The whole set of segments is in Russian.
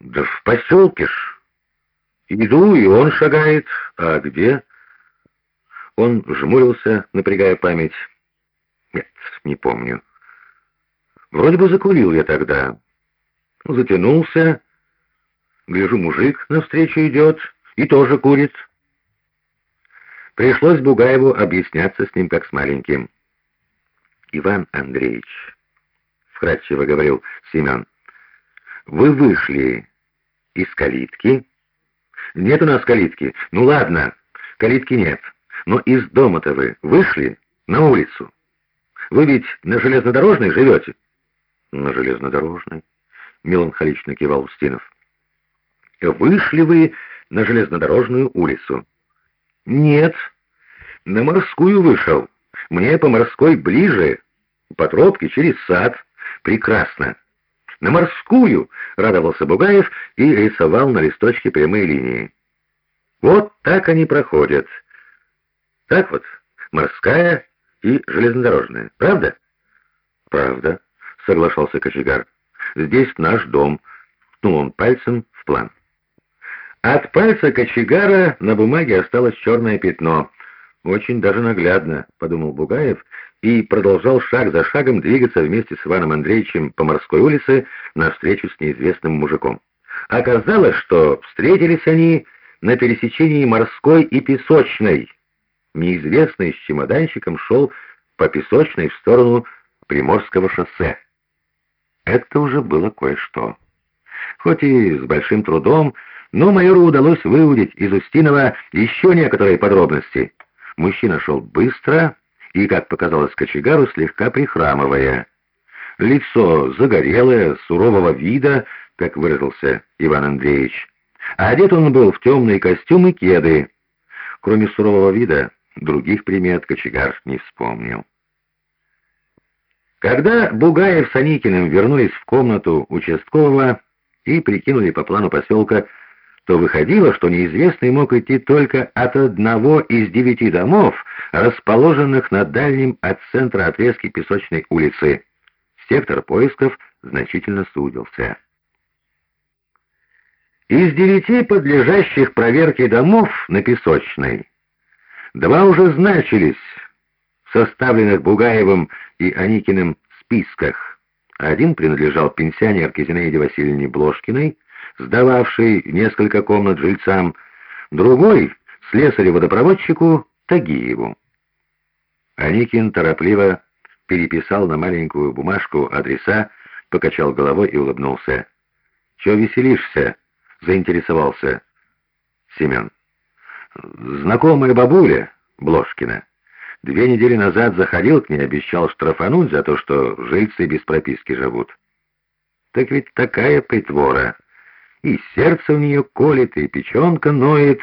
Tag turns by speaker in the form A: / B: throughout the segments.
A: Да в поселке ж. Иду, и он шагает. А где? Он жмурился, напрягая память. Нет, не помню. Вроде бы закурил я тогда. Затянулся. Гляжу, мужик навстречу идет и тоже курит. Пришлось Бугаеву объясняться с ним, как с маленьким. «Иван Андреевич», — вкратчиво говорил Семен, — «вы вышли из калитки?» «Нет у нас калитки. Ну ладно, калитки нет. Но из дома-то вы вышли на улицу. Вы ведь на железнодорожной живете?» «На железнодорожной», — меланхолично кивал Устинов. «Вышли вы на железнодорожную улицу?» «Нет, на морскую вышел. Мне по морской ближе, по тропке через сад. Прекрасно. На морскую!» — радовался Бугаев и рисовал на листочке прямые линии. «Вот так они проходят. Так вот, морская и железнодорожная. Правда?» «Правда», — соглашался кочегар. «Здесь наш дом», — ткнул он пальцем в план. От пальца кочегара на бумаге осталось черное пятно. «Очень даже наглядно», — подумал Бугаев, и продолжал шаг за шагом двигаться вместе с Иваном Андреевичем по морской улице навстречу с неизвестным мужиком. Оказалось, что встретились они на пересечении морской и песочной. Неизвестный с чемоданчиком шел по песочной в сторону Приморского шоссе. Это уже было кое-что. Хоть и с большим трудом, но майору удалось выудить из Устинова еще некоторые подробности. Мужчина шел быстро и, как показалось кочегару, слегка прихрамывая. Лицо загорелое, сурового вида, как выразился Иван Андреевич. А одет он был в темные костюмы кеды. Кроме сурового вида, других примет кочегар не вспомнил. Когда Бугаев с Аникиным вернулись в комнату участкового и прикинули по плану поселка, то выходило, что неизвестный мог идти только от одного из девяти домов, расположенных на дальнем от центра отрезке Песочной улицы. Сектор поисков значительно сузился. Из девяти подлежащих проверке домов на Песочной два уже значились в составленных Бугаевым и Аникиным списках. Один принадлежал пенсионерке Зинаиде Васильевне Блошкиной, сдававшей несколько комнат жильцам, другой — слесарю-водопроводчику Тагиеву. Аникин торопливо переписал на маленькую бумажку адреса, покачал головой и улыбнулся. «Чего веселишься?» — заинтересовался Семен. «Знакомая бабуля Блошкина. Две недели назад заходил к ней, обещал штрафануть за то, что жильцы без прописки живут. Так ведь такая притвора. И сердце у нее колет, и печенка ноет.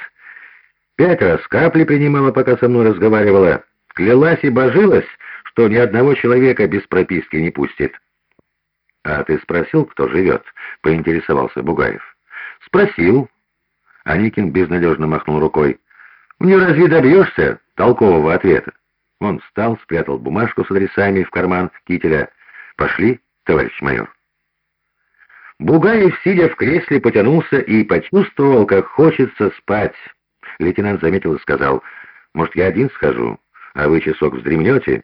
A: Пять раз капли принимала, пока со мной разговаривала. Клялась и божилась, что ни одного человека без прописки не пустит. «А ты спросил, кто живет?» — поинтересовался Бугаев. «Спросил». Аникин безнадежно махнул рукой. «Не разве добьешься толкового ответа?» Он встал, спрятал бумажку с адресами в карман кителя. «Пошли, товарищ майор». Бугаев, сидя в кресле, потянулся и почувствовал, как хочется спать. Лейтенант заметил и сказал, «Может, я один схожу, а вы часок вздремнете?»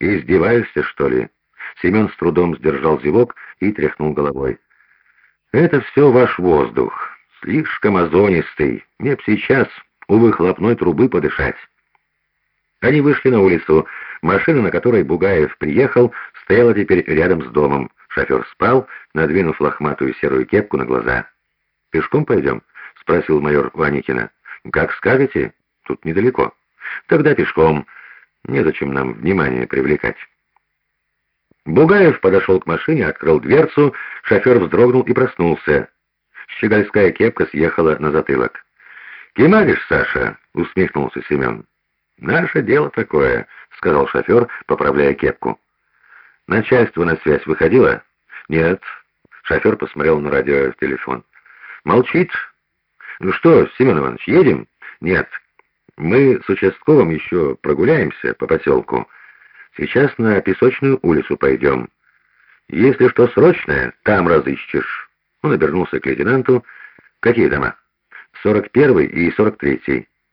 A: «Издеваешься, что ли?» Семен с трудом сдержал зевок и тряхнул головой. «Это все ваш воздух, слишком озонистый. Мне б сейчас у выхлопной трубы подышать». Они вышли на улицу. Машина, на которой Бугаев приехал, стояла теперь рядом с домом. Шофер спал, надвинув лохматую серую кепку на глаза. «Пешком пойдем?» — спросил майор Ваникина. «Как скажете, тут недалеко. Тогда пешком. Незачем нам внимание привлекать». Бугаев подошел к машине, открыл дверцу, шофер вздрогнул и проснулся. Щегольская кепка съехала на затылок. «Кемаришь, Саша?» — усмехнулся Семен. «Наше дело такое», — сказал шофер, поправляя кепку. «Начальство на связь выходило?» «Нет». Шофер посмотрел на радио телефон. «Молчит?» «Ну что, Семен Иванович, едем?» «Нет. Мы с участковым еще прогуляемся по поселку. Сейчас на Песочную улицу пойдем. Если что срочное, там разыщешь. Он обернулся к лейтенанту. «Какие дома?» «Сорок первый и сорок третий».